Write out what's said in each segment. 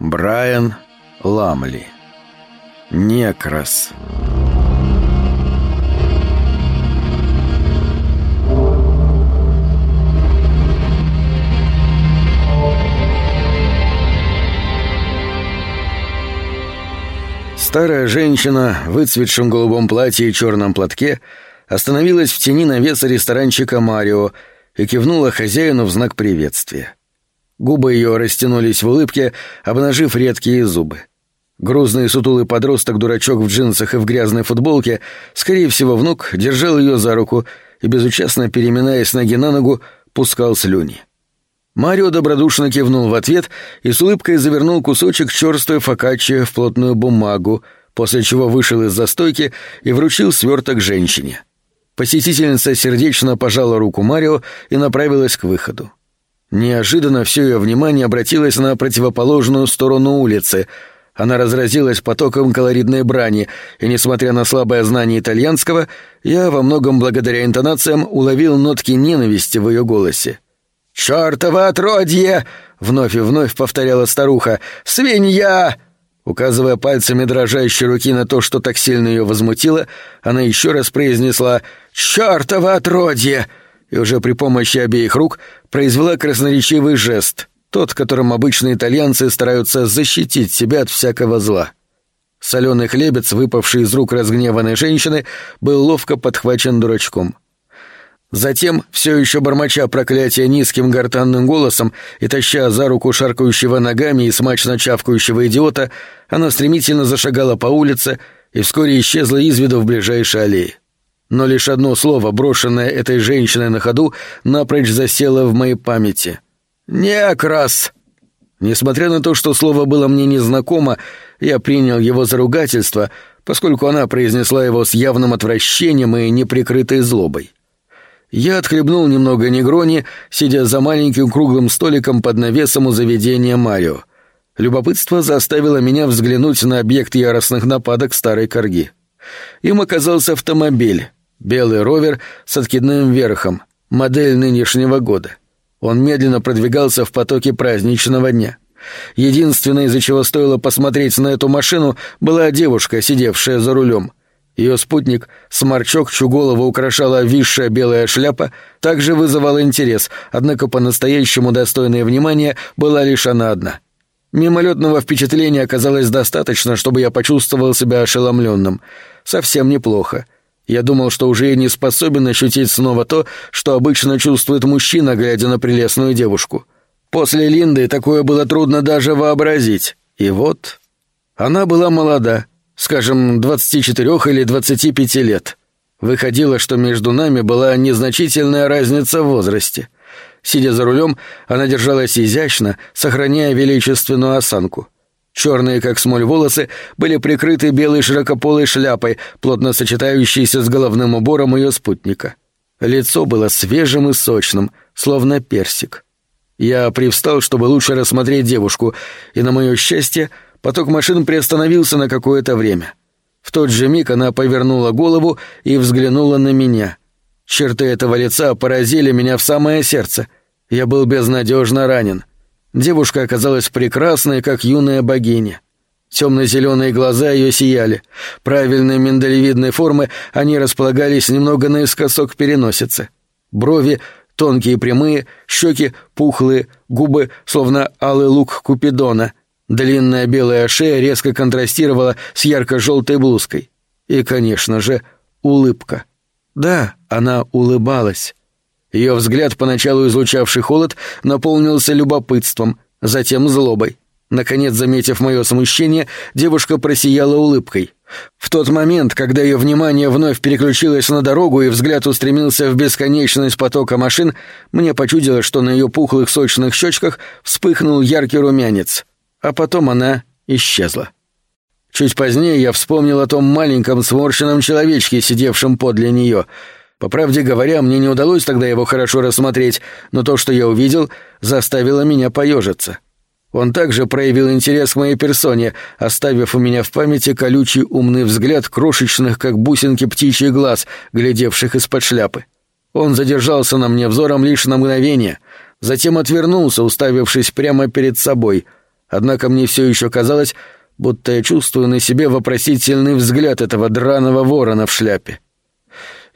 Брайан Ламли. Некрас. Старая женщина в выцветшем голубом платье и черном платке остановилась в тени навеса ресторанчика «Марио» и кивнула хозяину в знак приветствия. Губы ее растянулись в улыбке, обнажив редкие зубы. Грузный сутулый подросток-дурачок в джинсах и в грязной футболке, скорее всего, внук, держал ее за руку и, безучастно переминаясь ноги на ногу, пускал слюни. Марио добродушно кивнул в ответ и с улыбкой завернул кусочек черствой фокаччи в плотную бумагу, после чего вышел из застойки и вручил сверток женщине. Посетительница сердечно пожала руку Марио и направилась к выходу. Неожиданно все ее внимание обратилось на противоположную сторону улицы. Она разразилась потоком колоритной брани, и, несмотря на слабое знание итальянского, я, во многом благодаря интонациям, уловил нотки ненависти в ее голосе. «Чёртово отродье!» — вновь и вновь повторяла старуха. «Свинья!» Указывая пальцами дрожащей руки на то, что так сильно ее возмутило, она еще раз произнесла «Чёртово отродье!» И уже при помощи обеих рук произвела красноречивый жест, тот, которым обычно итальянцы стараются защитить себя от всякого зла. Соленый хлебец, выпавший из рук разгневанной женщины, был ловко подхвачен дурачком. Затем, все еще бормоча проклятия низким гортанным голосом и таща за руку шаркающего ногами и смачно чавкающего идиота, она стремительно зашагала по улице и вскоре исчезла из виду в ближайшей аллее но лишь одно слово, брошенное этой женщиной на ходу, напрочь засело в моей памяти. «Некрас!» Несмотря на то, что слово было мне незнакомо, я принял его за ругательство, поскольку она произнесла его с явным отвращением и неприкрытой злобой. Я отхлебнул немного негрони, сидя за маленьким круглым столиком под навесом у заведения Марио. Любопытство заставило меня взглянуть на объект яростных нападок старой корги. Им оказался автомобиль, белый ровер с откидным верхом, модель нынешнего года. Он медленно продвигался в потоке праздничного дня. Единственное, из-за чего стоило посмотреть на эту машину, была девушка, сидевшая за рулем. Ее спутник, сморчок, чью голову украшала висшая белая шляпа, также вызывал интерес, однако по-настоящему достойное внимания была лишь она одна. Мимолетного впечатления оказалось достаточно, чтобы я почувствовал себя ошеломленным. Совсем неплохо. Я думал, что уже и не способен ощутить снова то, что обычно чувствует мужчина, глядя на прелестную девушку. После Линды такое было трудно даже вообразить. И вот... Она была молода, скажем, 24 или 25 лет. Выходило, что между нами была незначительная разница в возрасте. Сидя за рулем, она держалась изящно, сохраняя величественную осанку. Черные, как смоль, волосы были прикрыты белой широкополой шляпой, плотно сочетающейся с головным убором ее спутника. Лицо было свежим и сочным, словно персик. Я привстал, чтобы лучше рассмотреть девушку, и, на мое счастье, поток машин приостановился на какое-то время. В тот же миг она повернула голову и взглянула на меня. Черты этого лица поразили меня в самое сердце. Я был безнадежно ранен. — Девушка оказалась прекрасной, как юная богиня. Темно-зеленые глаза ее сияли. Правильной миндалевидной формы они располагались немного наискосок переносицы. Брови тонкие и прямые, щеки пухлые, губы словно алый лук Купидона. Длинная белая шея резко контрастировала с ярко-желтой блузкой. И, конечно же, улыбка. Да, она улыбалась. Ее взгляд, поначалу излучавший холод, наполнился любопытством, затем злобой. Наконец, заметив мое смущение, девушка просияла улыбкой. В тот момент, когда ее внимание вновь переключилось на дорогу и взгляд устремился в бесконечность потока машин, мне почудилось, что на ее пухлых сочных щечках вспыхнул яркий румянец. А потом она исчезла. Чуть позднее я вспомнил о том маленьком сморщенном человечке, сидевшем подле нее — по правде говоря, мне не удалось тогда его хорошо рассмотреть, но то, что я увидел, заставило меня поежиться. Он также проявил интерес к моей персоне, оставив у меня в памяти колючий умный взгляд крошечных, как бусинки птичьих глаз, глядевших из-под шляпы. Он задержался на мне взором лишь на мгновение, затем отвернулся, уставившись прямо перед собой, однако мне все еще казалось, будто я чувствую на себе вопросительный взгляд этого драного ворона в шляпе.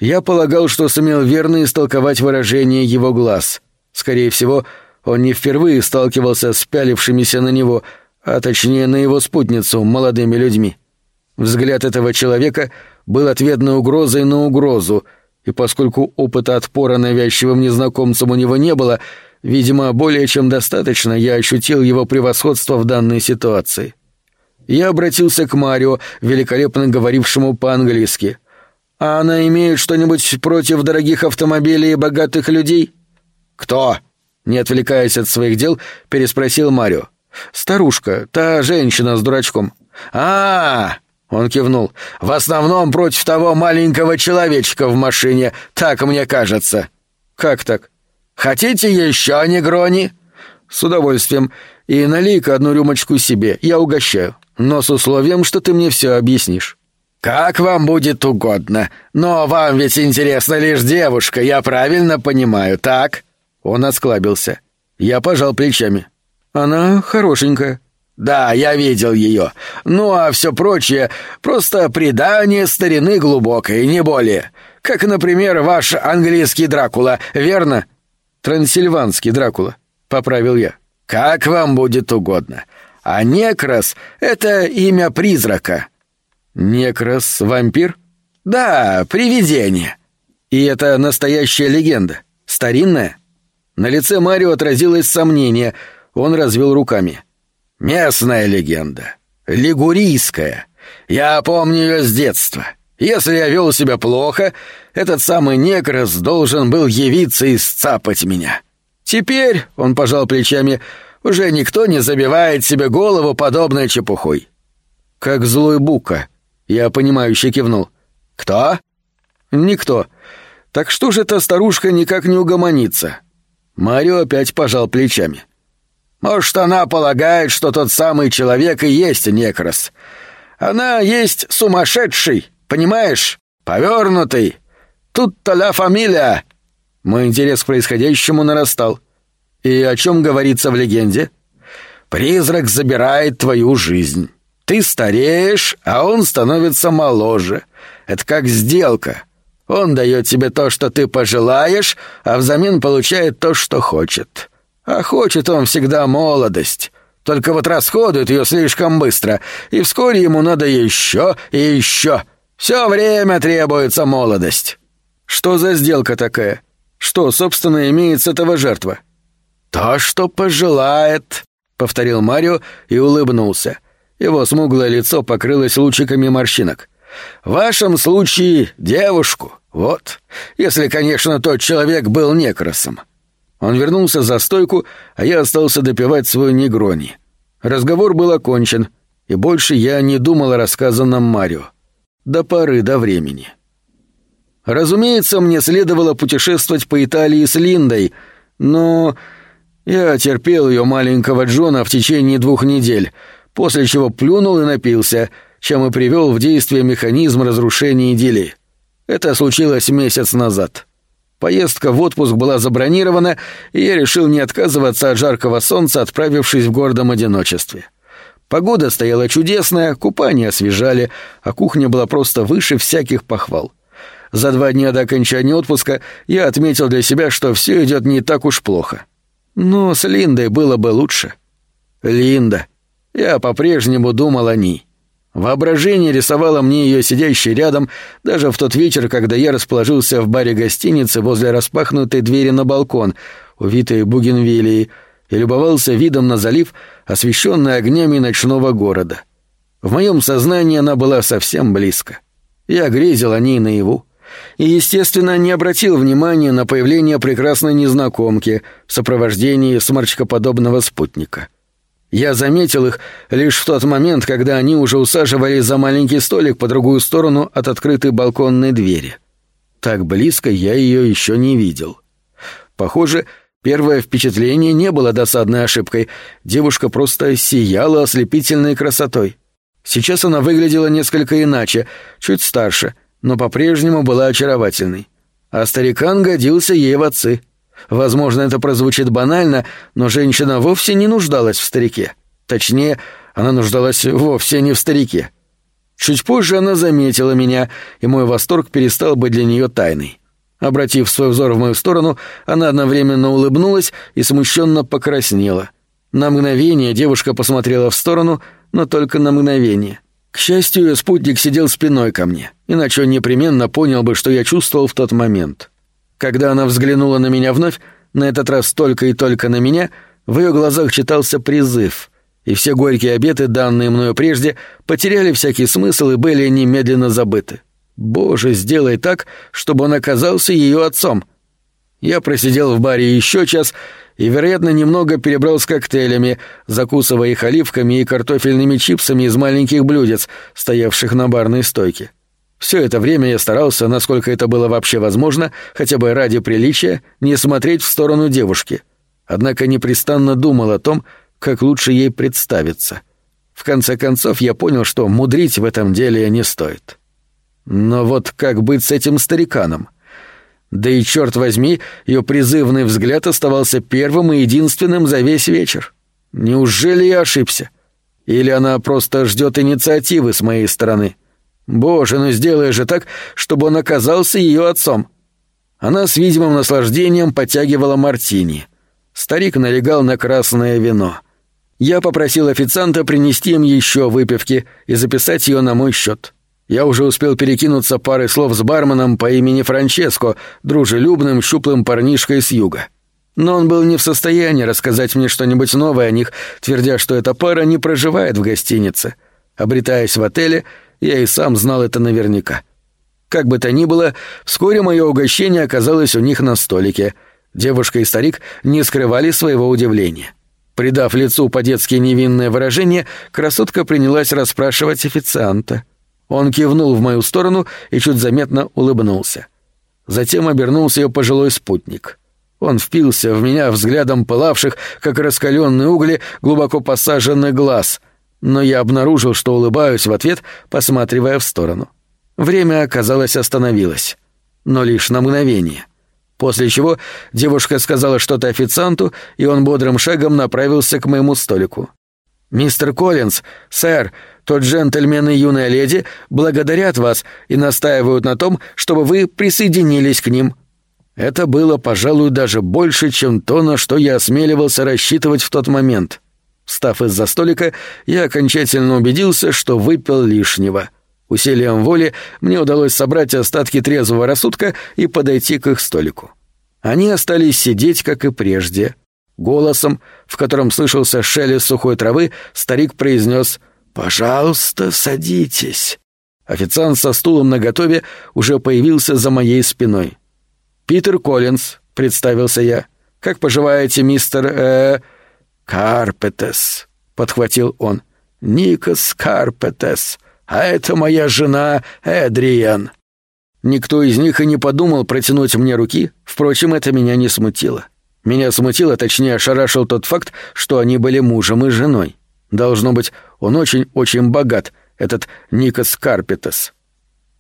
Я полагал, что сумел верно истолковать выражение его глаз. Скорее всего, он не впервые сталкивался с пялившимися на него, а точнее на его спутницу, молодыми людьми. Взгляд этого человека был ответной угрозой на угрозу, и поскольку опыта отпора навязчивым незнакомцам у него не было, видимо, более чем достаточно я ощутил его превосходство в данной ситуации. Я обратился к Марио, великолепно говорившему по-английски. «А она имеет что-нибудь против дорогих автомобилей и богатых людей?» «Кто?» Не отвлекаясь от своих дел, переспросил Марио. «Старушка, та женщина с дурачком». «А-а-а!» Он кивнул. «В основном против того маленького человечка в машине, так мне кажется». «Как так?» «Хотите еще негрони?» «С удовольствием. И налей-ка одну рюмочку себе, я угощаю. Но с условием, что ты мне все объяснишь». «Как вам будет угодно. Но вам ведь интересна лишь девушка, я правильно понимаю, так?» Он осклабился. Я пожал плечами. «Она хорошенькая». «Да, я видел ее. Ну а все прочее — просто предание старины глубокой, не более. Как, например, ваш английский Дракула, верно?» «Трансильванский Дракула», — поправил я. «Как вам будет угодно. А Некрос — это имя призрака». «Некрос — вампир?» «Да, привидение». «И это настоящая легенда? Старинная?» На лице Марио отразилось сомнение. Он развел руками. «Местная легенда. Лигурийская. Я помню ее с детства. Если я вел себя плохо, этот самый некрос должен был явиться и сцапать меня. Теперь, — он пожал плечами, — уже никто не забивает себе голову подобной чепухой». «Как злой Бука», — я понимающе кивнул. «Кто?» «Никто. Так что же эта старушка никак не угомонится?» Марио опять пожал плечами. «Может, она полагает, что тот самый человек и есть Некрос. Она есть сумасшедший, понимаешь? Повернутый. Тут-то ля фамилия». Мой интерес к происходящему нарастал. «И о чем говорится в легенде?» «Призрак забирает твою жизнь. Ты стареешь, а он становится моложе. Это как сделка. Он дает тебе то, что ты пожелаешь, а взамен получает то, что хочет. А хочет он всегда молодость. Только вот расходует ее слишком быстро, и вскоре ему надо еще и еще. Все время требуется молодость. Что за сделка такая? Что, собственно, имеет с этого жертва? То, что пожелает, повторил Марио и улыбнулся. Его смуглое лицо покрылось лучиками морщинок. В вашем случае девушку. Вот. Если, конечно, тот человек был некросом. Он вернулся за стойку, а я остался допивать свой негрони. Разговор был окончен, и больше я не думал о рассказанном Марио. До поры до времени. Разумеется, мне следовало путешествовать по Италии с Линдой, но я терпел ее маленького Джона в течение двух недель, после чего плюнул и напился — чем и привел в действие механизм разрушения идиллии. Это случилось месяц назад. Поездка в отпуск была забронирована, и я решил не отказываться от жаркого солнца, отправившись в гордом одиночестве. Погода стояла чудесная, купания освежали, а кухня была просто выше всяких похвал. За два дня до окончания отпуска я отметил для себя, что все идет не так уж плохо. Но с Линдой было бы лучше. Линда. Я по-прежнему думал о ней. Воображение рисовало мне ее сидящей рядом даже в тот вечер, когда я расположился в баре гостиницы возле распахнутой двери на балкон, увитой бугенвилией, и любовался видом на залив, освещенный огнями ночного города. В моем сознании она была совсем близко. Я грезил о ней наяву. И, естественно, не обратил внимания на появление прекрасной незнакомки в сопровождении сморчкоподобного спутника — я заметил их лишь в тот момент, когда они уже усаживались за маленький столик по другую сторону от открытой балконной двери. Так близко я ее еще не видел. Похоже, первое впечатление не было досадной ошибкой. Девушка просто сияла ослепительной красотой. Сейчас она выглядела несколько иначе, чуть старше, но по-прежнему была очаровательной. А старикан годился ей в отцы — Возможно, это прозвучит банально, но женщина вовсе не нуждалась в старике. Точнее, она нуждалась вовсе не в старике. Чуть позже она заметила меня, и мой восторг перестал быть для нее тайной. Обратив свой взор в мою сторону, она одновременно улыбнулась и смущенно покраснела. На мгновение девушка посмотрела в сторону, но только на мгновение. К счастью, спутник сидел спиной ко мне, иначе он непременно понял бы, что я чувствовал в тот момент. Когда она взглянула на меня вновь, на этот раз только и только на меня, в ее глазах читался призыв, и все горькие обеты, данные мною прежде, потеряли всякий смысл и были немедленно забыты. Боже, сделай так, чтобы он оказался ее отцом. Я просидел в баре еще час и, вероятно, немного перебрал с коктейлями, закусывая их оливками и картофельными чипсами из маленьких блюдец, стоявших на барной стойке. Все это время я старался, насколько это было вообще возможно, хотя бы ради приличия, не смотреть в сторону девушки. Однако непрестанно думал о том, как лучше ей представиться. В конце концов, я понял, что мудрить в этом деле не стоит. Но вот как быть с этим стариканом? Да и, черт возьми, ее призывный взгляд оставался первым и единственным за весь вечер. Неужели я ошибся? Или она просто ждет инициативы с моей стороны? Боже, ну сделай же так, чтобы он оказался ее отцом. Она с видимым наслаждением подтягивала мартини. Старик налегал на красное вино. Я попросил официанта принести им еще выпивки и записать ее на мой счет. Я уже успел перекинуться парой слов с барменом по имени Франческо, дружелюбным, щуплым парнишкой с юга. Но он был не в состоянии рассказать мне что-нибудь новое о них, твердя, что эта пара не проживает в гостинице. Обретаясь в отеле, я и сам знал это наверняка. Как бы то ни было, вскоре мое угощение оказалось у них на столике. Девушка и старик не скрывали своего удивления. Придав лицу по-детски невинное выражение, красотка принялась расспрашивать официанта — он кивнул в мою сторону и чуть заметно улыбнулся. Затем обернулся ее пожилой спутник. Он впился в меня взглядом пылавших, как раскаленные угли, глубоко посаженный глаз, но я обнаружил, что улыбаюсь в ответ, посматривая в сторону. Время, оказалось, остановилось. Но лишь на мгновение. После чего девушка сказала что-то официанту, и он бодрым шагом направился к моему столику. «Мистер Коллинз, сэр, тот джентльмен и юная леди благодарят вас и настаивают на том, чтобы вы присоединились к ним». Это было, пожалуй, даже больше, чем то, на что я осмеливался рассчитывать в тот момент. Встав из-за столика, я окончательно убедился, что выпил лишнего. Усилием воли мне удалось собрать остатки трезвого рассудка и подойти к их столику. Они остались сидеть, как и прежде. Голосом, в котором слышался шелест сухой травы, старик произнес «Пожалуйста, садитесь». Официант со стулом наготове уже появился за моей спиной. «Питер Коллинз», — представился я. «Как поживаете, мистер... э... Карпетес», — подхватил он. «Никос Карпетес, а это моя жена Эдриан». Никто из них и не подумал протянуть мне руки, впрочем, это меня не смутило. Меня смутило, точнее, ошарашил тот факт, что они были мужем и женой. Должно быть, он очень-очень богат, этот Никос Карпетес.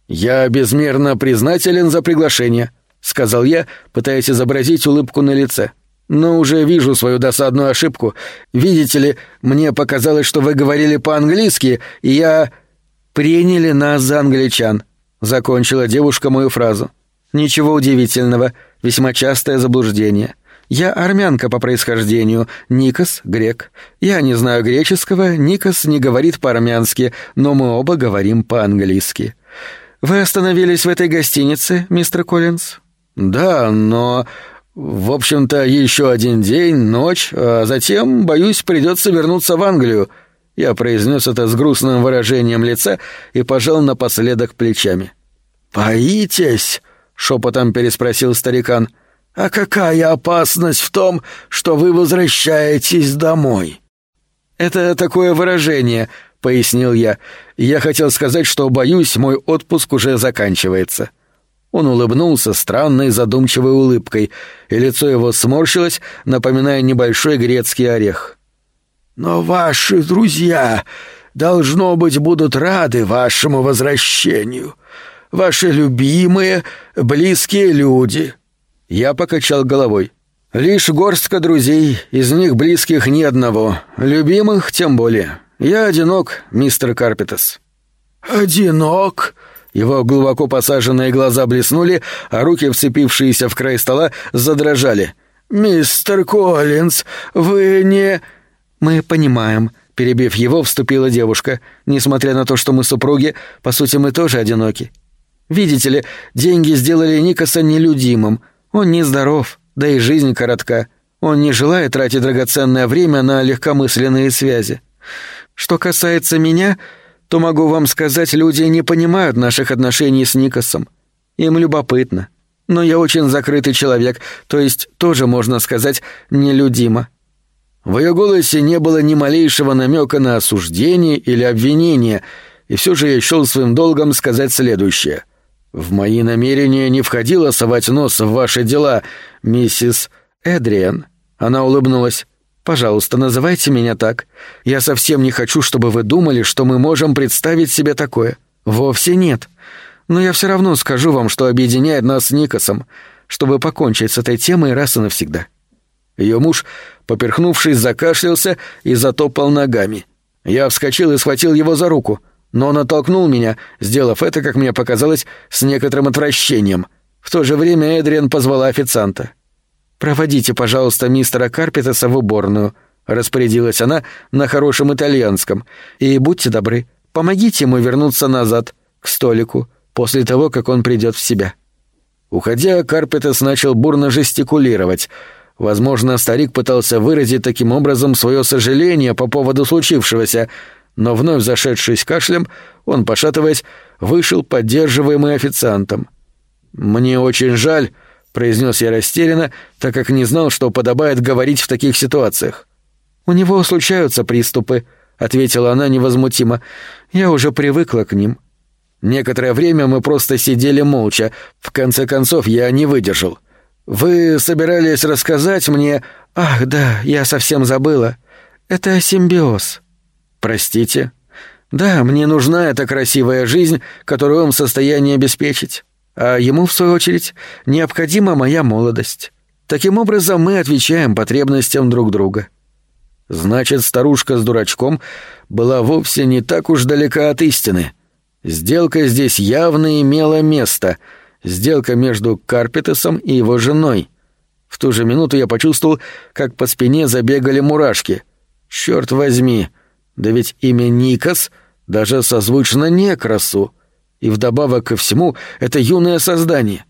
«Я безмерно признателен за приглашение», — сказал я, пытаясь изобразить улыбку на лице. «Но уже вижу свою досадную ошибку. Видите ли, мне показалось, что вы говорили по-английски, и я...» «Приняли нас за англичан», — закончила девушка мою фразу. «Ничего удивительного, весьма частое заблуждение. Я армянка по происхождению, Никос — грек. Я не знаю греческого, Никос не говорит по-армянски, но мы оба говорим по-английски. Вы остановились в этой гостинице, мистер Коллинз? Да, но... В общем-то, еще один день, ночь, а затем, боюсь, придется вернуться в Англию. Я произнес это с грустным выражением лица и пожал напоследок плечами. «Боитесь?» — шепотом переспросил старикан. — а какая опасность в том, что вы возвращаетесь домой? Это такое выражение, пояснил я. Я хотел сказать, что боюсь, мой отпуск уже заканчивается. Он улыбнулся странной задумчивой улыбкой, и лицо его сморщилось, напоминая небольшой грецкий орех. «Но ваши друзья, должно быть, будут рады вашему возвращению. Ваши любимые, близкие люди. Я покачал головой. Лишь горстка друзей, из них близких ни одного, любимых тем более. Я одинок, мистер Карпетас». «Одинок?» Его глубоко посаженные глаза блеснули, а руки, вцепившиеся в край стола, задрожали. «Мистер Коллинз, вы не...» «Мы понимаем», — перебив его, вступила девушка. «Несмотря на то, что мы супруги, по сути, мы тоже одиноки. Видите ли, деньги сделали Никаса нелюдимым. Он нездоров, да и жизнь коротка. Он не желает тратить драгоценное время на легкомысленные связи. Что касается меня, то могу вам сказать, люди не понимают наших отношений с Никосом. Им любопытно. Но я очень закрытый человек, то есть тоже, можно сказать, нелюдимо». В ее голосе не было ни малейшего намека на осуждение или обвинение, и все же я счел своим долгом сказать следующее. «В мои намерения не входило совать нос в ваши дела, миссис Эдриан». Она улыбнулась. Пожалуйста, называйте меня так. Я совсем не хочу, чтобы вы думали, что мы можем представить себе такое. Вовсе нет. Но я все равно скажу вам, что объединяет нас с Никосом, чтобы покончить с этой темой раз и навсегда». Ее муж, поперхнувшись, закашлялся и затопал ногами. Я вскочил и схватил его за руку, но он оттолкнул меня, сделав это, как мне показалось, с некоторым отвращением. В то же время Эдриан позвала официанта. «Проводите, пожалуйста, мистера Карпетеса в уборную», — распорядилась она на хорошем итальянском. «И будьте добры, помогите ему вернуться назад, к столику, после того, как он придет в себя». Уходя, Карпетес начал бурно жестикулировать. Возможно, старик пытался выразить таким образом свое сожаление по поводу случившегося, но вновь зашедшись кашлем, он, пошатываясь, вышел, поддерживаемый официантом. «Мне очень жаль», произнес я растерянно, так как не знал, что подобает говорить в таких ситуациях. «У него случаются приступы», — ответила она невозмутимо. «Я уже привыкла к ним». Некоторое время мы просто сидели молча. В конце концов, я не выдержал. «Вы собирались рассказать мне...» «Ах, да, я совсем забыла. Это симбиоз». «Простите?» «Да, мне нужна эта красивая жизнь, которую он в состоянии обеспечить а ему, в свою очередь, необходима моя молодость. Таким образом, мы отвечаем потребностям друг друга. Значит, старушка с дурачком была вовсе не так уж далека от истины. Сделка здесь явно имела место. Сделка между Карпетесом и его женой. В ту же минуту я почувствовал, как по спине забегали мурашки. Черт возьми, да ведь имя Никас даже созвучно Некрасу. И вдобавок ко всему, это юное создание.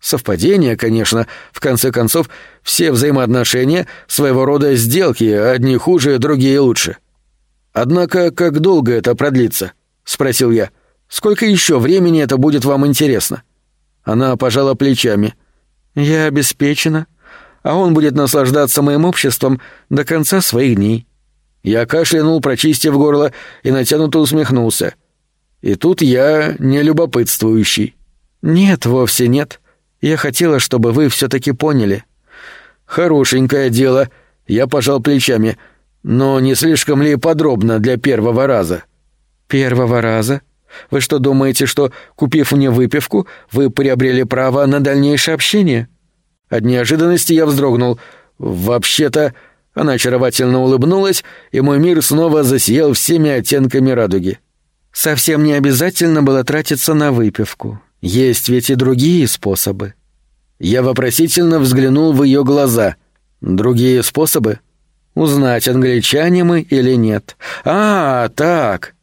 Совпадение, конечно, в конце концов, все взаимоотношения — своего рода сделки, одни хуже, другие лучше. «Однако, как долго это продлится?» — спросил я. «Сколько еще времени это будет вам интересно?» Она пожала плечами. «Я обеспечена, а он будет наслаждаться моим обществом до конца своих дней». Я кашлянул, прочистив горло, и натянуто усмехнулся — и тут я не любопытствующий. Нет, вовсе нет. Я хотела, чтобы вы все-таки поняли. Хорошенькое дело. Я пожал плечами. Но не слишком ли подробно для первого раза? Первого раза? Вы что думаете, что, купив мне выпивку, вы приобрели право на дальнейшее общение? От неожиданности я вздрогнул. Вообще-то... Она очаровательно улыбнулась, и мой мир снова засиял всеми оттенками радуги. Совсем не обязательно было тратиться на выпивку. Есть ведь и другие способы. Я вопросительно взглянул в ее глаза. Другие способы? Узнать, англичане мы или нет. А, так.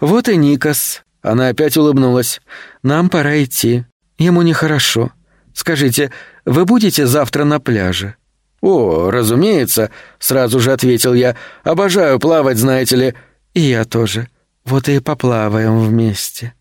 Вот и Никас. Она опять улыбнулась. Нам пора идти. Ему нехорошо. Скажите, вы будете завтра на пляже? О, разумеется, сразу же ответил я. Обожаю плавать, знаете ли. И я тоже. Вот и поплаваем вместе».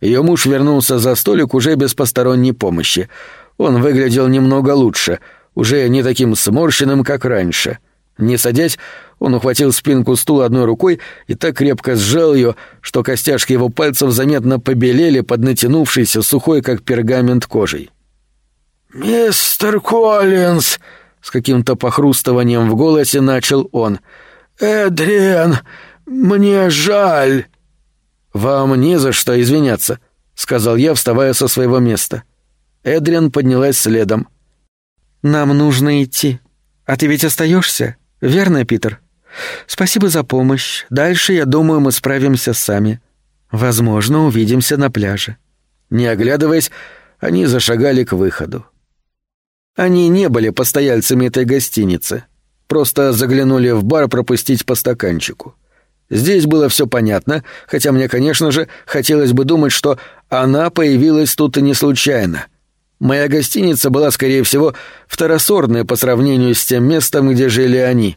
Ее муж вернулся за столик уже без посторонней помощи. Он выглядел немного лучше, уже не таким сморщенным, как раньше. Не садясь, он ухватил спинку стула одной рукой и так крепко сжал ее, что костяшки его пальцев заметно побелели под натянувшейся сухой, как пергамент, кожей. «Мистер Коллинз!» — с каким-то похрустыванием в голосе начал он. «Эдриан, «Мне жаль». «Вам не за что извиняться», — сказал я, вставая со своего места. Эдриан поднялась следом. Нам нужно идти. А ты ведь остаешься, верно, Питер? Спасибо за помощь. Дальше, я думаю, мы справимся сами. Возможно, увидимся на пляже». Не оглядываясь, они зашагали к выходу. Они не были постояльцами этой гостиницы. Просто заглянули в бар пропустить по стаканчику. Здесь было все понятно, хотя мне, конечно же, хотелось бы думать, что она появилась тут и не случайно. Моя гостиница была, скорее всего, второсортной по сравнению с тем местом, где жили они.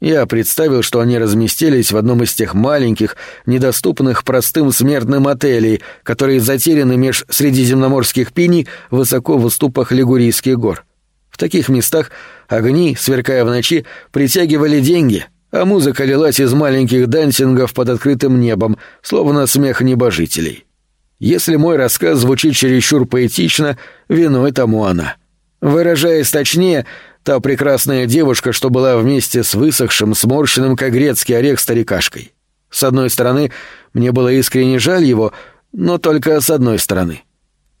Я представил, что они разместились в одном из тех маленьких, недоступных простым смертным отелей, которые затеряны меж средиземноморских пиней высоко в уступах Лигурийских гор. В таких местах огни, сверкая в ночи, притягивали деньги — а музыка лилась из маленьких дансингов под открытым небом, словно смех небожителей. Если мой рассказ звучит чересчур поэтично, виной тому она. Выражаясь точнее, та прекрасная девушка, что была вместе с высохшим, сморщенным, как грецкий орех старикашкой. С одной стороны, мне было искренне жаль его, но только с одной стороны —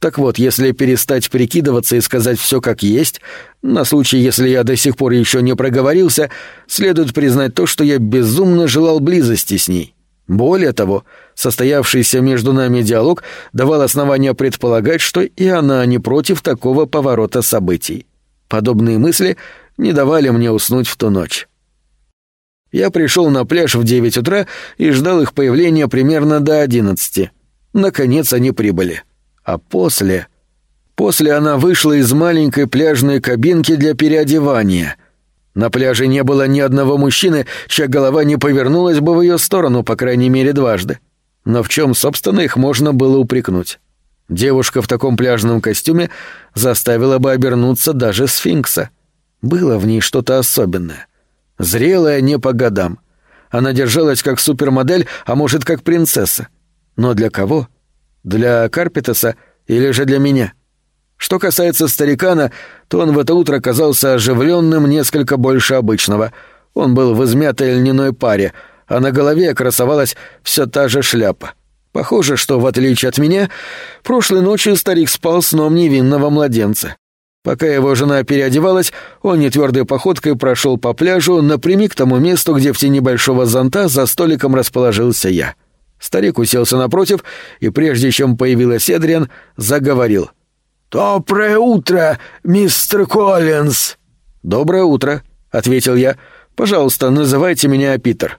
так вот, если перестать прикидываться и сказать все как есть, на случай, если я до сих пор еще не проговорился, следует признать то, что я безумно желал близости с ней. Более того, состоявшийся между нами диалог давал основания предполагать, что и она не против такого поворота событий. Подобные мысли не давали мне уснуть в ту ночь. Я пришел на пляж в девять утра и ждал их появления примерно до одиннадцати. Наконец они прибыли. А после... После она вышла из маленькой пляжной кабинки для переодевания. На пляже не было ни одного мужчины, чья голова не повернулась бы в ее сторону, по крайней мере, дважды. Но в чем, собственно, их можно было упрекнуть? Девушка в таком пляжном костюме заставила бы обернуться даже сфинкса. Было в ней что-то особенное. Зрелая не по годам. Она держалась как супермодель, а может, как принцесса. Но для кого? — для Карпетаса или же для меня? Что касается старикана, то он в это утро казался оживленным несколько больше обычного. Он был в измятой льняной паре, а на голове красовалась все та же шляпа. Похоже, что, в отличие от меня, прошлой ночью старик спал сном невинного младенца. Пока его жена переодевалась, он нетвердой походкой прошел по пляжу напрямик к тому месту, где в тени большого зонта за столиком расположился я. Старик уселся напротив, и прежде чем появилась Эдриан, заговорил. «Доброе утро, мистер Коллинз!» «Доброе утро», — ответил я. «Пожалуйста, называйте меня Питер».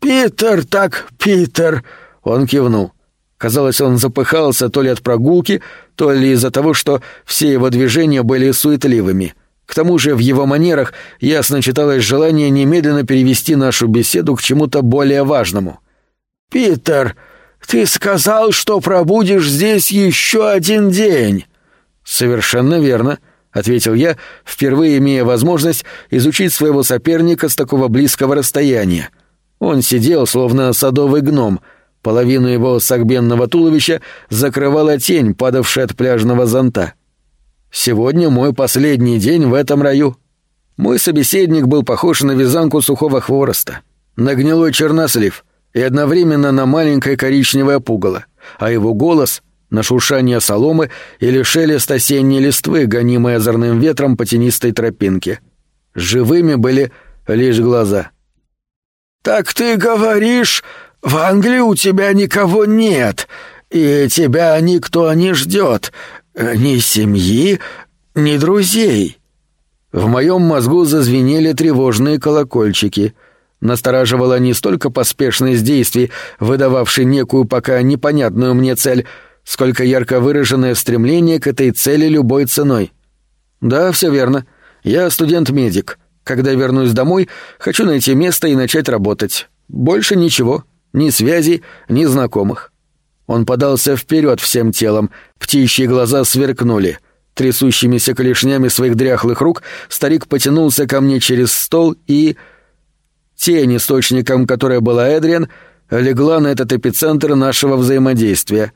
«Питер так Питер», — он кивнул. Казалось, он запыхался то ли от прогулки, то ли из-за того, что все его движения были суетливыми. К тому же в его манерах ясно читалось желание немедленно перевести нашу беседу к чему-то более важному — «Питер, ты сказал, что пробудешь здесь еще один день». «Совершенно верно», — ответил я, впервые имея возможность изучить своего соперника с такого близкого расстояния. Он сидел, словно садовый гном, половину его согбенного туловища закрывала тень, падавшая от пляжного зонта. «Сегодня мой последний день в этом раю». Мой собеседник был похож на вязанку сухого хвороста, на гнилой чернослив — и одновременно на маленькое коричневое пугало, а его голос — на шуршание соломы или шелест осенней листвы, гонимой озорным ветром по тенистой тропинке. Живыми были лишь глаза. «Так ты говоришь, в Англии у тебя никого нет, и тебя никто не ждет, ни семьи, ни друзей». В моем мозгу зазвенели тревожные колокольчики — Настораживала не столько поспешность действий, выдававшей некую пока непонятную мне цель, сколько ярко выраженное стремление к этой цели любой ценой. Да, все верно. Я студент-медик. Когда вернусь домой, хочу найти место и начать работать. Больше ничего. Ни связей, ни знакомых. Он подался вперед всем телом, птичьи глаза сверкнули. Трясущимися клешнями своих дряхлых рук старик потянулся ко мне через стол и... Тень, источником которой была Эдриан, легла на этот эпицентр нашего взаимодействия.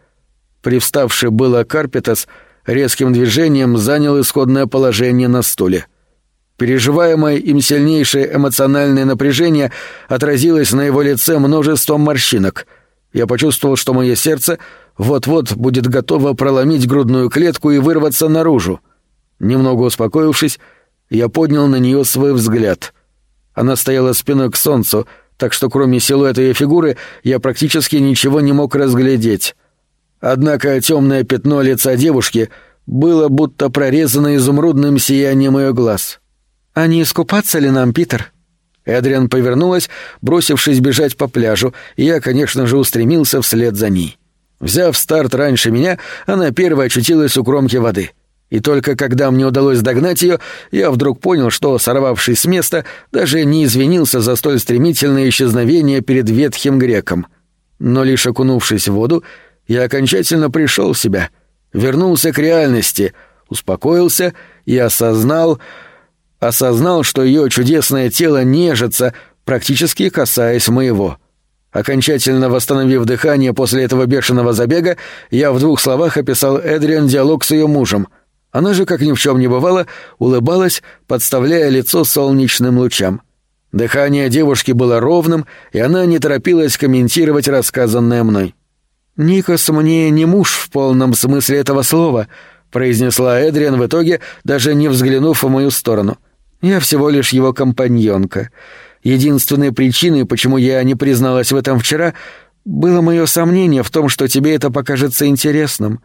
Привставший было Карпетас резким движением занял исходное положение на стуле. Переживаемое им сильнейшее эмоциональное напряжение отразилось на его лице множеством морщинок. Я почувствовал, что мое сердце вот-вот будет готово проломить грудную клетку и вырваться наружу. Немного успокоившись, Я поднял на нее свой взгляд. Она стояла спиной к солнцу, так что кроме силуэта ее фигуры я практически ничего не мог разглядеть. Однако темное пятно лица девушки было будто прорезано изумрудным сиянием ее глаз. «А не искупаться ли нам, Питер?» Эдриан повернулась, бросившись бежать по пляжу, и я, конечно же, устремился вслед за ней. Взяв старт раньше меня, она первая очутилась у кромки воды. И только когда мне удалось догнать ее, я вдруг понял, что, сорвавшись с места, даже не извинился за столь стремительное исчезновение перед ветхим греком. Но лишь окунувшись в воду, я окончательно пришел в себя, вернулся к реальности, успокоился и осознал... Осознал, что ее чудесное тело нежится, практически касаясь моего. Окончательно восстановив дыхание после этого бешеного забега, я в двух словах описал Эдриан диалог с ее мужем. Она же, как ни в чем не бывало, улыбалась, подставляя лицо солнечным лучам. Дыхание девушки было ровным, и она не торопилась комментировать рассказанное мной. «Никос мне не муж в полном смысле этого слова», — произнесла Эдриан в итоге, даже не взглянув в мою сторону. «Я всего лишь его компаньонка. Единственной причиной, почему я не призналась в этом вчера, было мое сомнение в том, что тебе это покажется интересным.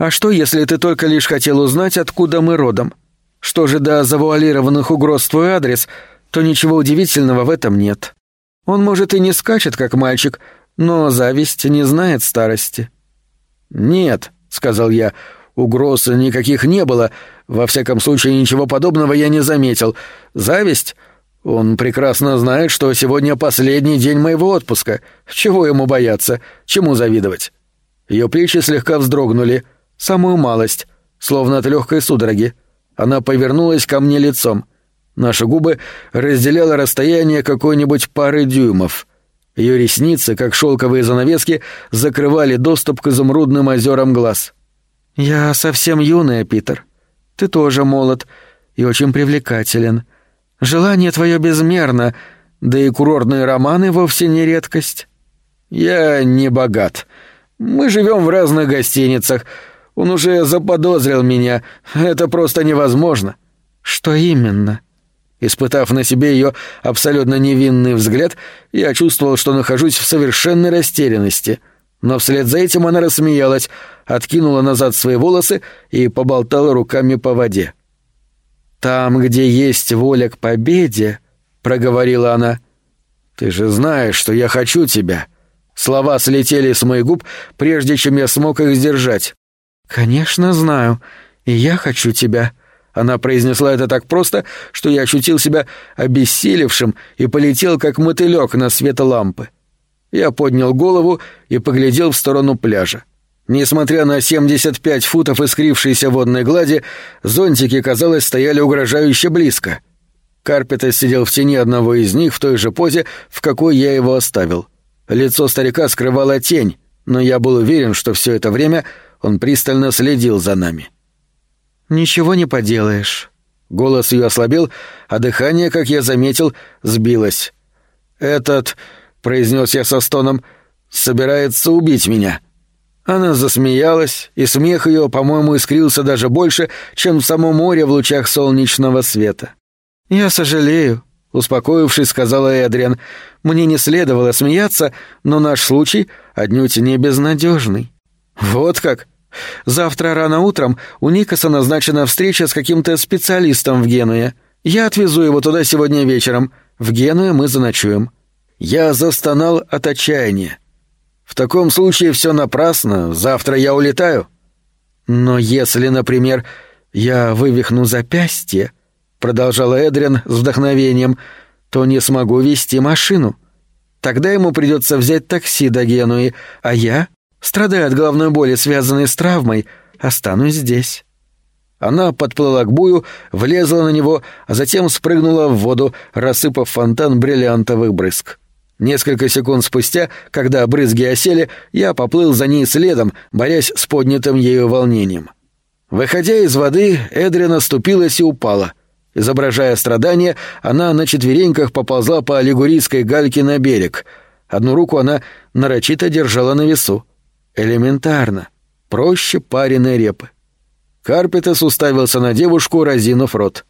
А что, если ты только лишь хотел узнать, откуда мы родом? Что же до завуалированных угроз в твой адрес, то ничего удивительного в этом нет. Он, может, и не скачет, как мальчик, — но зависть не знает старости. «Нет», — сказал я, — «угроз никаких не было. Во всяком случае, ничего подобного я не заметил. Зависть? Он прекрасно знает, что сегодня последний день моего отпуска. Чего ему бояться? Чему завидовать?» Ее плечи слегка вздрогнули, самую малость, словно от легкой судороги. Она повернулась ко мне лицом. Наши губы разделяло расстояние какой-нибудь пары дюймов. Ее ресницы, как шелковые занавески, закрывали доступ к изумрудным озерам глаз. «Я совсем юная, Питер. Ты тоже молод и очень привлекателен. Желание твое безмерно, да и курортные романы вовсе не редкость». «Я не богат. Мы живем в разных гостиницах. Он уже заподозрил меня. Это просто невозможно». «Что именно?» Испытав на себе ее абсолютно невинный взгляд, я чувствовал, что нахожусь в совершенной растерянности. Но вслед за этим она рассмеялась, откинула назад свои волосы и поболтала руками по воде. «Там, где есть воля к победе», — проговорила она, — «ты же знаешь, что я хочу тебя». Слова слетели с моих губ, прежде чем я смог их сдержать. «Конечно знаю, и я хочу тебя», она произнесла это так просто, что я ощутил себя обессилевшим и полетел, как мотылек на свет лампы. Я поднял голову и поглядел в сторону пляжа. Несмотря на 75 футов искрившейся водной глади, зонтики, казалось, стояли угрожающе близко. Карпетес сидел в тени одного из них в той же позе, в какой я его оставил. Лицо старика скрывала тень, но я был уверен, что все это время он пристально следил за нами. — «Ничего не поделаешь». Голос ее ослабел, а дыхание, как я заметил, сбилось. «Этот», — произнес я со стоном, — «собирается убить меня». Она засмеялась, и смех ее, по-моему, искрился даже больше, чем в самом море в лучах солнечного света. «Я сожалею», — успокоившись, сказала Эдриан. «Мне не следовало смеяться, но наш случай отнюдь не безнадежный». «Вот как?» Завтра рано утром у Никаса назначена встреча с каким-то специалистом в Генуе. Я отвезу его туда сегодня вечером. В Генуе мы заночуем». Я застонал от отчаяния. «В таком случае все напрасно. Завтра я улетаю». «Но если, например, я вывихну запястье», — продолжала Эдриан с вдохновением, — «то не смогу вести машину. Тогда ему придется взять такси до Генуи, а я Страдая от головной боли, связанной с травмой, останусь здесь». Она подплыла к бую, влезла на него, а затем спрыгнула в воду, рассыпав фонтан бриллиантовых брызг. Несколько секунд спустя, когда брызги осели, я поплыл за ней следом, борясь с поднятым ею волнением. Выходя из воды, Эдрин оступилась и упала. Изображая страдания, она на четвереньках поползла по аллегорийской гальке на берег. Одну руку она нарочито держала на весу. Элементарно. Проще пареной репы. Карпетес уставился на девушку, разинув рот.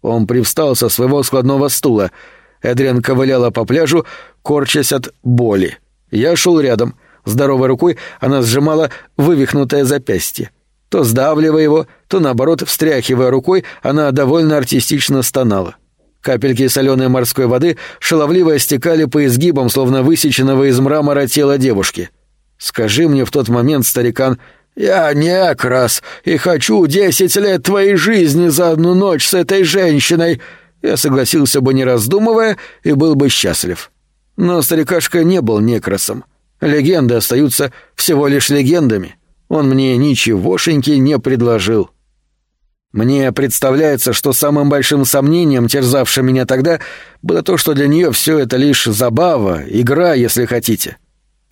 Он привстал со своего складного стула. Эдриан ковыляла по пляжу, корчась от боли. Я шел рядом. Здоровой рукой она сжимала вывихнутое запястье. То сдавливая его, то, наоборот, встряхивая рукой, она довольно артистично стонала. Капельки соленой морской воды шаловливо стекали по изгибам, словно высеченного из мрамора тела девушки. «Скажи мне в тот момент, старикан, я некрас и хочу десять лет твоей жизни за одну ночь с этой женщиной!» Я согласился бы, не раздумывая, и был бы счастлив. Но старикашка не был некрасом. Легенды остаются всего лишь легендами. Он мне ничегошеньки не предложил. Мне представляется, что самым большим сомнением, терзавшим меня тогда, было то, что для нее все это лишь забава, игра, если хотите.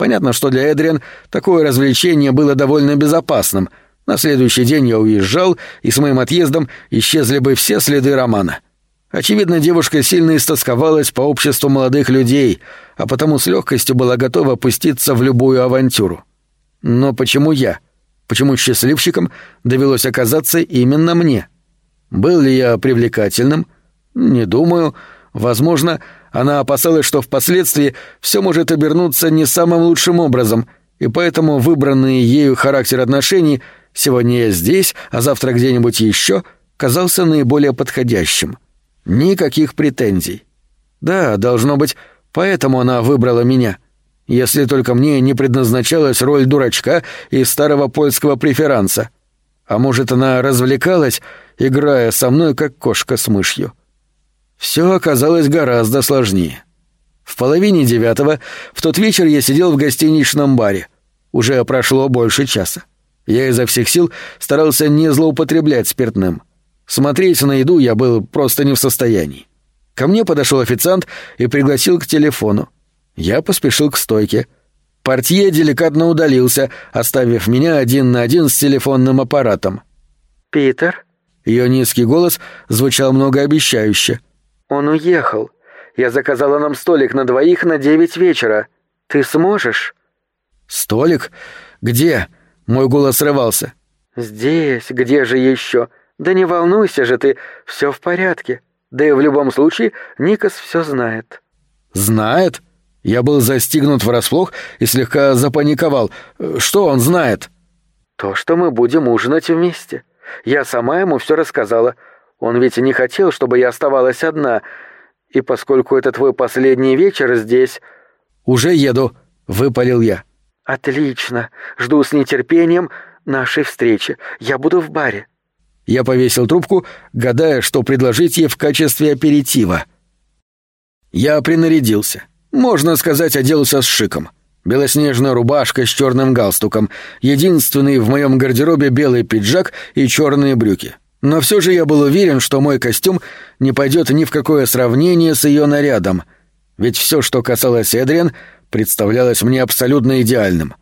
Понятно, что для Эдриан такое развлечение было довольно безопасным. На следующий день я уезжал, и с моим отъездом исчезли бы все следы романа. Очевидно, девушка сильно истосковалась по обществу молодых людей, а потому с легкостью была готова пуститься в любую авантюру. Но почему я? — Почему счастливчиком довелось оказаться именно мне? Был ли я привлекательным? Не думаю. Возможно, она опасалась, что впоследствии все может обернуться не самым лучшим образом, и поэтому выбранный ею характер отношений «сегодня я здесь, а завтра где-нибудь еще» казался наиболее подходящим. Никаких претензий. Да, должно быть, поэтому она выбрала меня — если только мне не предназначалась роль дурачка из старого польского преферанса. А может, она развлекалась, играя со мной, как кошка с мышью. Все оказалось гораздо сложнее. В половине девятого в тот вечер я сидел в гостиничном баре. Уже прошло больше часа. Я изо всех сил старался не злоупотреблять спиртным. Смотреть на еду я был просто не в состоянии. Ко мне подошел официант и пригласил к телефону. Я поспешил к стойке. Портье деликатно удалился, оставив меня один на один с телефонным аппаратом. «Питер?» Ее низкий голос звучал многообещающе. «Он уехал. Я заказала нам столик на двоих на девять вечера. Ты сможешь?» «Столик? Где?» Мой голос срывался. «Здесь. Где же еще? Да не волнуйся же ты, все в порядке. Да и в любом случае Никас все знает». «Знает?» Я был застигнут врасплох и слегка запаниковал. Что он знает? То, что мы будем ужинать вместе. Я сама ему все рассказала. Он ведь не хотел, чтобы я оставалась одна. И поскольку это твой последний вечер здесь... Уже еду, выпалил я. Отлично. Жду с нетерпением нашей встречи. Я буду в баре. Я повесил трубку, гадая, что предложить ей в качестве аперитива. Я принарядился. Можно сказать, оделся с шиком. Белоснежная рубашка с черным галстуком, единственный в моем гардеробе белый пиджак и черные брюки. Но все же я был уверен, что мой костюм не пойдет ни в какое сравнение с ее нарядом, ведь все, что касалось Эдриан, представлялось мне абсолютно идеальным.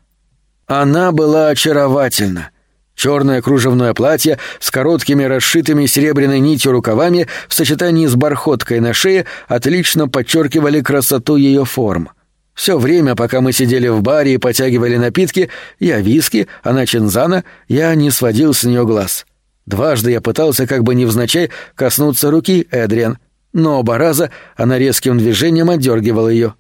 Она была очаровательна — Черное кружевное платье с короткими расшитыми серебряной нитью рукавами в сочетании с бархоткой на шее отлично подчеркивали красоту ее форм. Все время, пока мы сидели в баре и потягивали напитки, я виски, она чинзана, я не сводил с нее глаз. Дважды я пытался как бы невзначай коснуться руки Эдриан, но оба раза она резким движением отдергивала ее.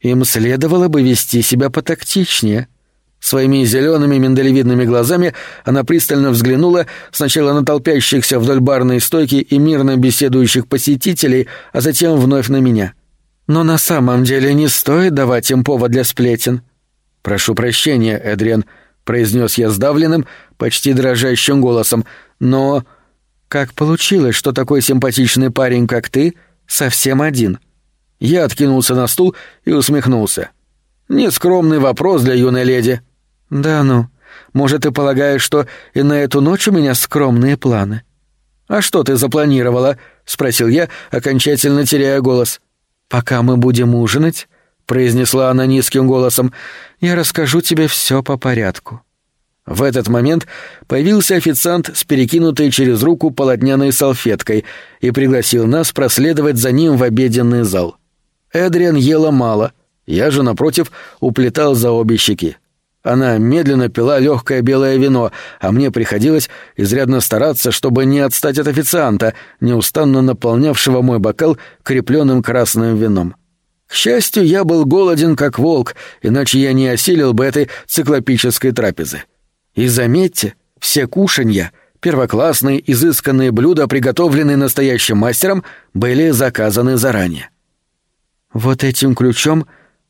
Им следовало бы вести себя потактичнее — Своими зелеными миндалевидными глазами она пристально взглянула сначала на толпящихся вдоль барной стойки и мирно беседующих посетителей, а затем вновь на меня. «Но на самом деле не стоит давать им повод для сплетен». «Прошу прощения, Эдриан», — произнес я сдавленным, почти дрожащим голосом, «но...» «Как получилось, что такой симпатичный парень, как ты, совсем один?» Я откинулся на стул и усмехнулся. «Нескромный вопрос для юной леди». «Да ну. Может, ты полагаешь, что и на эту ночь у меня скромные планы?» «А что ты запланировала?» — спросил я, окончательно теряя голос. «Пока мы будем ужинать», — произнесла она низким голосом, — «я расскажу тебе все по порядку». В этот момент появился официант с перекинутой через руку полотняной салфеткой и пригласил нас проследовать за ним в обеденный зал. Эдриан ела мало, я же, напротив, уплетал за обе щеки. Она медленно пила легкое белое вино, а мне приходилось изрядно стараться, чтобы не отстать от официанта, неустанно наполнявшего мой бокал крепленным красным вином. К счастью, я был голоден как волк, иначе я не осилил бы этой циклопической трапезы. И заметьте, все кушанья, первоклассные изысканные блюда, приготовленные настоящим мастером, были заказаны заранее. «Вот этим ключом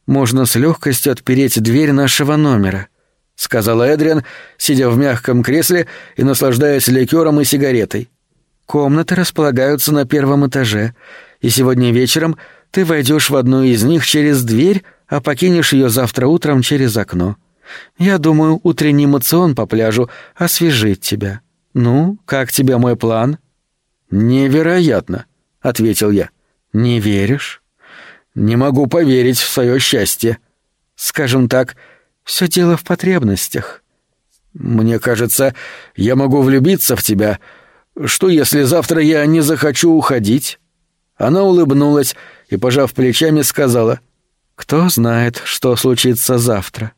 можно с легкостью отпереть дверь нашего номера», — сказала Эдриан, сидя в мягком кресле и наслаждаясь ликером и сигаретой. «Комнаты располагаются на первом этаже, и сегодня вечером ты войдешь в одну из них через дверь, а покинешь ее завтра утром через окно. Я думаю, утренний мацион по пляжу освежит тебя. Ну, как тебе мой план?» «Невероятно», — ответил я. «Не веришь?» Не могу поверить в свое счастье. Скажем так, все дело в потребностях. Мне кажется, я могу влюбиться в тебя. Что, если завтра я не захочу уходить?» Она улыбнулась и, пожав плечами, сказала, «Кто знает, что случится завтра?»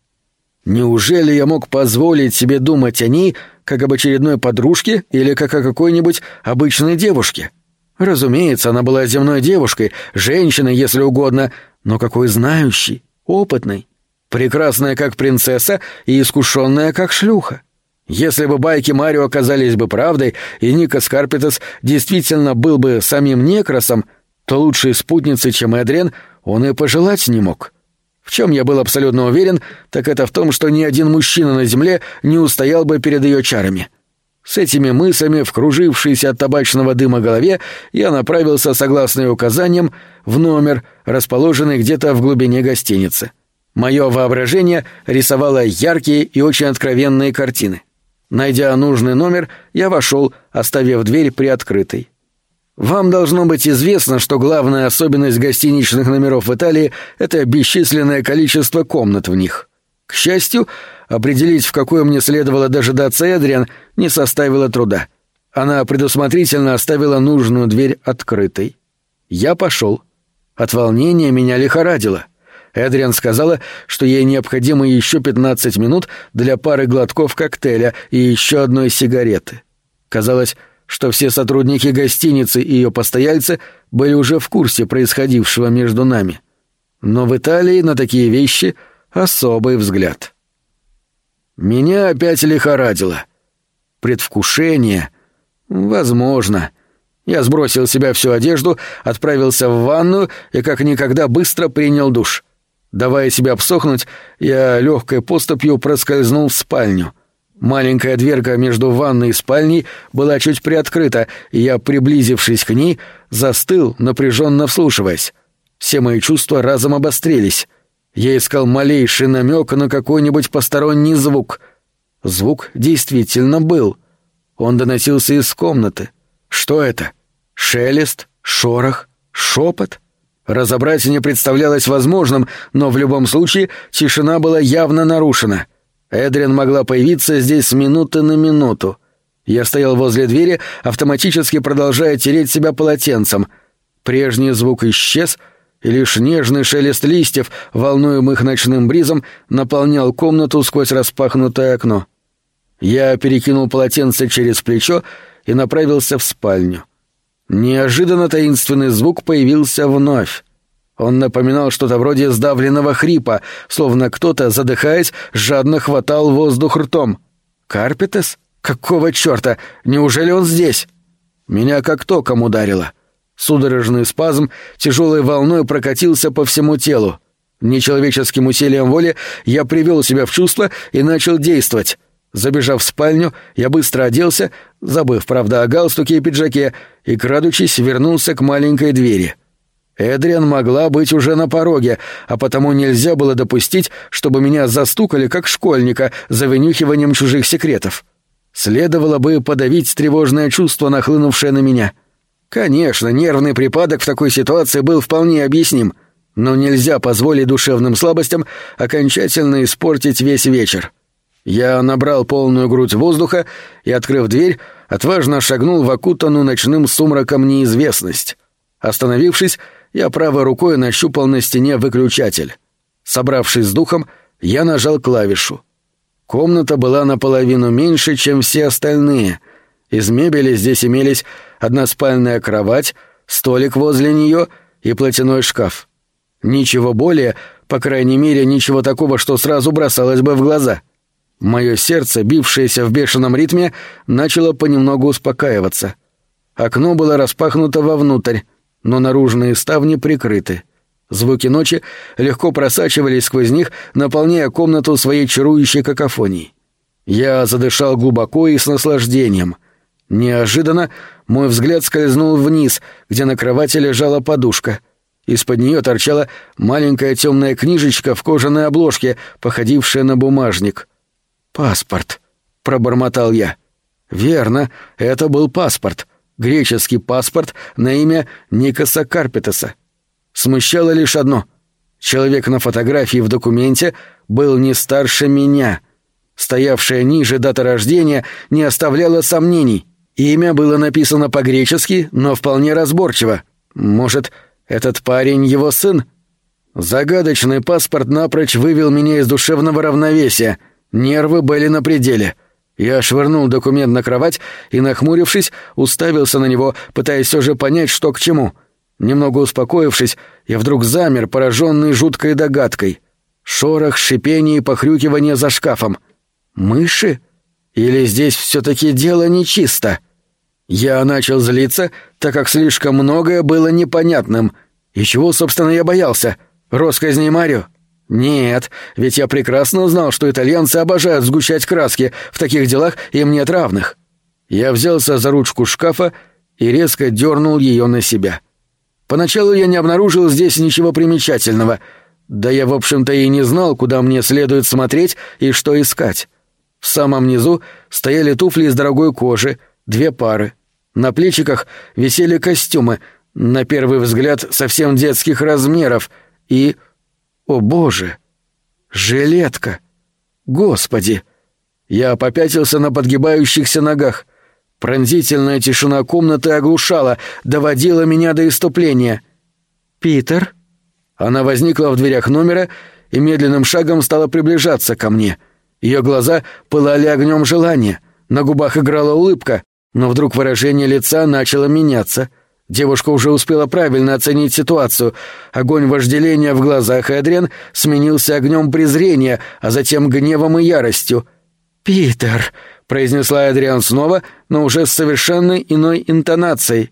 «Неужели я мог позволить себе думать о ней, как об очередной подружке или как о какой-нибудь обычной девушке?» Разумеется, она была земной девушкой, женщиной, если угодно, но какой знающей, опытной, прекрасная как принцесса и искушенная как шлюха. Если бы байки Марио оказались бы правдой, и Ника Скарпетес действительно был бы самим Некросом, то лучшей спутницы, чем Эдриан, он и пожелать не мог. Чем я был абсолютно уверен, так это в том, что ни один мужчина на земле не устоял бы перед ее чарами. — с этими мыслями, вкружившись от табачного дыма голове, я направился, согласно указаниям, в номер, расположенный где-то в глубине гостиницы. Мое воображение рисовало яркие и очень откровенные картины. Найдя нужный номер, я вошел, оставив дверь приоткрытой. Вам должно быть известно, что главная особенность гостиничных номеров в Италии — это бесчисленное количество комнат в них. К счастью, Определить, в какой мне следовало дожидаться Эдриан, не составило труда. Она предусмотрительно оставила нужную дверь открытой. Я пошел. От волнения меня лихорадило. Эдриан сказала, что ей необходимо еще 15 минут для пары глотков коктейля и еще одной сигареты. Казалось, что все сотрудники гостиницы и ее постояльцы были уже в курсе происходившего между нами. Но в Италии на такие вещи особый взгляд. Меня опять лихорадило. Предвкушение? Возможно. Я сбросил с себя всю одежду, отправился в ванную и как никогда быстро принял душ. Давая себя обсохнуть, я легкой поступью проскользнул в спальню. Маленькая дверка между ванной и спальней была чуть приоткрыта, и я, приблизившись к ней, застыл, напряженно вслушиваясь. Все мои чувства разом обострились. Я искал малейший намек на какой-нибудь посторонний звук. Звук действительно был. Он доносился из комнаты. Что это? Шелест? Шорох? Шепот? Разобрать не представлялось возможным, но в любом случае тишина была явно нарушена. Эдриан могла появиться здесь с минуты на минуту. Я стоял возле двери, автоматически продолжая тереть себя полотенцем. Прежний звук исчез — и лишь нежный шелест листьев, волнуемых ночным бризом, наполнял комнату сквозь распахнутое окно. Я перекинул полотенце через плечо и направился в спальню. Неожиданно таинственный звук появился вновь. Он напоминал что-то вроде сдавленного хрипа, словно кто-то, задыхаясь, жадно хватал воздух ртом. «Карпетес? Какого черта? Неужели он здесь?» Меня как током ударило — Судорожный спазм тяжелой волной прокатился по всему телу. Нечеловеческим усилием воли я привел себя в чувство и начал действовать. Забежав в спальню, я быстро оделся, забыв, правда, о галстуке и пиджаке, и, крадучись, вернулся к маленькой двери. Эдриан могла быть уже на пороге, а потому нельзя было допустить, чтобы меня застукали как школьника за вынюхиванием чужих секретов. Следовало бы подавить тревожное чувство, нахлынувшее на меня — Конечно, нервный припадок в такой ситуации был вполне объясним, но нельзя позволить душевным слабостям окончательно испортить весь вечер. Я набрал полную грудь воздуха и, открыв дверь, отважно шагнул в окутанную ночным сумраком неизвестность. Остановившись, я правой рукой нащупал на стене выключатель. Собравшись с духом, я нажал клавишу. Комната была наполовину меньше, чем все остальные. Из мебели здесь имелись односпальная кровать, столик возле нее и платяной шкаф. Ничего более, по крайней мере, ничего такого, что сразу бросалось бы в глаза. Мое сердце, бившееся в бешеном ритме, начало понемногу успокаиваться. Окно было распахнуто вовнутрь, но наружные ставни прикрыты. Звуки ночи легко просачивались сквозь них, наполняя комнату своей чарующей какофонией. Я задышал глубоко и с наслаждением. Неожиданно мой взгляд скользнул вниз, где на кровати лежала подушка. Из-под нее торчала маленькая темная книжечка в кожаной обложке, походившая на бумажник. «Паспорт», — пробормотал я. «Верно, это был паспорт. Греческий паспорт на имя Никаса Карпетеса. Смущало лишь одно. Человек на фотографии в документе был не старше меня. Стоявшая ниже дата рождения не оставляла сомнений. Имя было написано по-гречески, но вполне разборчиво. Может, этот парень его сын? Загадочный паспорт напрочь вывел меня из душевного равновесия. Нервы были на пределе. Я швырнул документ на кровать и, нахмурившись, уставился на него, пытаясь все же понять, что к чему — Немного успокоившись, я вдруг замер, пораженный жуткой догадкой. Шорох, шипение и похрюкивание за шкафом. Мыши? Или здесь все-таки дело нечисто? Я начал злиться, так как слишком многое было непонятным. И чего, собственно, я боялся? Росказней Марио? Нет, ведь я прекрасно знал, что итальянцы обожают сгущать краски, в таких делах им нет равных. Я взялся за ручку шкафа и резко дернул ее на себя. — Поначалу я не обнаружил здесь ничего примечательного. Да я, в общем-то, и не знал, куда мне следует смотреть и что искать. В самом низу стояли туфли из дорогой кожи, две пары. На плечиках висели костюмы, на первый взгляд совсем детских размеров, и... О боже! Жилетка! Господи! Я попятился на подгибающихся ногах. Пронзительная тишина комнаты оглушала, доводила меня до иступления. «Питер?» Она возникла в дверях номера и медленным шагом стала приближаться ко мне. Ее глаза пылали огнем желания, на губах играла улыбка, но вдруг выражение лица начало меняться. Девушка уже успела правильно оценить ситуацию. Огонь вожделения в глазах Эдриан сменился огнем презрения, а затем гневом и яростью. «Питер!» произнесла Адриан снова, но уже с совершенно иной интонацией.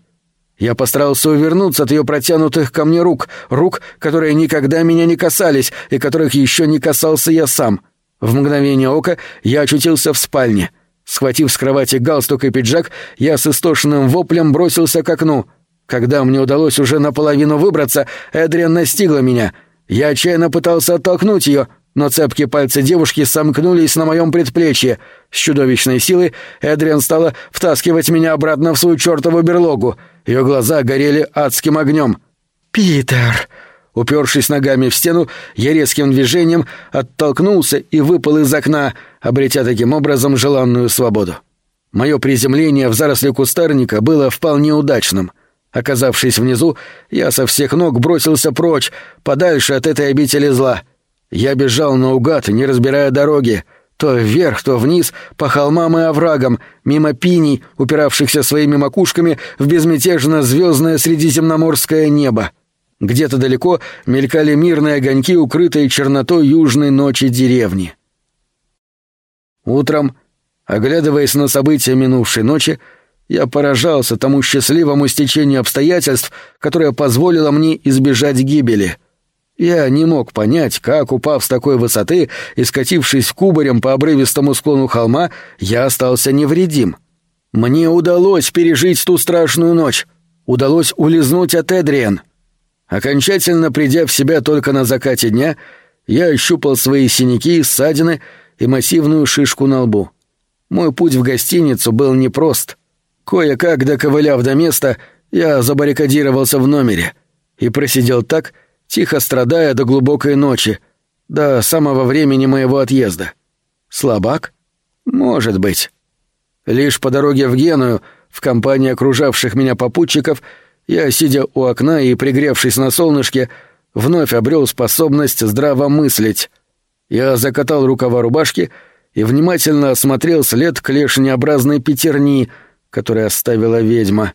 Я постарался увернуться от ее протянутых ко мне рук, рук, которые никогда меня не касались и которых еще не касался я сам. В мгновение ока я очутился в спальне. Схватив с кровати галстук и пиджак, я с истошным воплем бросился к окну. Когда мне удалось уже наполовину выбраться, Эдриан настигла меня. Я отчаянно пытался оттолкнуть ее — но цепкие пальцы девушки сомкнулись на моем предплечье. С чудовищной силой Эдриан стала втаскивать меня обратно в свою чертову берлогу. Ее глаза горели адским огнем. «Питер!» Упершись ногами в стену, я резким движением оттолкнулся и выпал из окна, обретя таким образом желанную свободу. Мое приземление в заросли кустарника было вполне удачным. Оказавшись внизу, я со всех ног бросился прочь, подальше от этой обители зла — я бежал наугад, не разбирая дороги, то вверх, то вниз, по холмам и оврагам, мимо пиней, упиравшихся своими макушками в безмятежно звездное средиземноморское небо. Где-то далеко мелькали мирные огоньки, укрытые чернотой южной ночи деревни. Утром, оглядываясь на события минувшей ночи, я поражался тому счастливому стечению обстоятельств, которое позволило мне избежать гибели — я не мог понять, как, упав с такой высоты и скатившись кубарем по обрывистому склону холма, я остался невредим. Мне удалось пережить ту страшную ночь. Удалось улизнуть от Эдриен. Окончательно придя в себя только на закате дня, я ощупал свои синяки, ссадины и массивную шишку на лбу. Мой путь в гостиницу был непрост. Кое-как, доковыляв до места, я забаррикадировался в номере и просидел так, тихо страдая до глубокой ночи, до самого времени моего отъезда. Слабак? Может быть. Лишь по дороге в Геную, в компании окружавших меня попутчиков, я, сидя у окна и пригревшись на солнышке, вновь обрел способность здраво мыслить. Я закатал рукава рубашки и внимательно осмотрел след клешнеобразной пятерни, который оставила ведьма.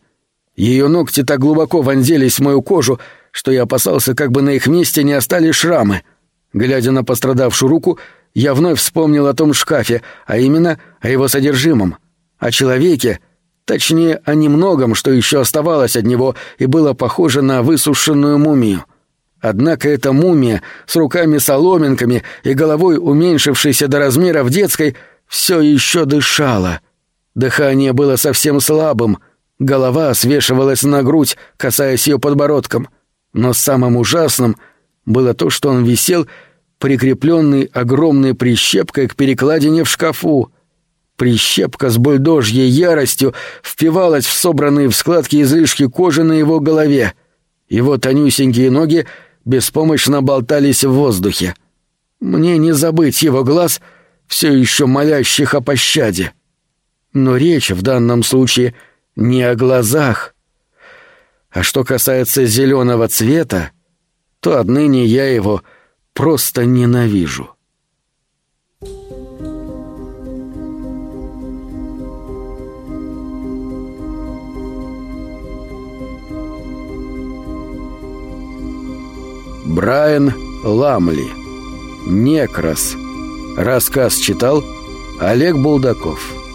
Ее ногти так глубоко вонзились в мою кожу, что я опасался, как бы на их месте не остались шрамы. Глядя на пострадавшую руку, я вновь вспомнил о том шкафе, а именно о его содержимом, о человеке, точнее, о немногом, что еще оставалось от него и было похоже на высушенную мумию. Однако эта мумия с руками-соломинками и головой, уменьшившейся до размеров детской, все еще дышала. Дыхание было совсем слабым, голова свешивалась на грудь, касаясь ее подбородком. Но самым ужасным было то, что он висел, прикрепленный огромной прищепкой к перекладине в шкафу. Прищепка с бульдожьей яростью впивалась в собранные в складки излишки кожи на его голове. Его тонюсенькие ноги — беспомощно болтались в воздухе. Мне не забыть его глаз, все еще молящих о пощаде. Но речь в данном случае не о глазах. А что касается зеленого цвета, то отныне я его просто ненавижу. Брайан Ламли. Некрас. Рассказ читал Олег Булдаков.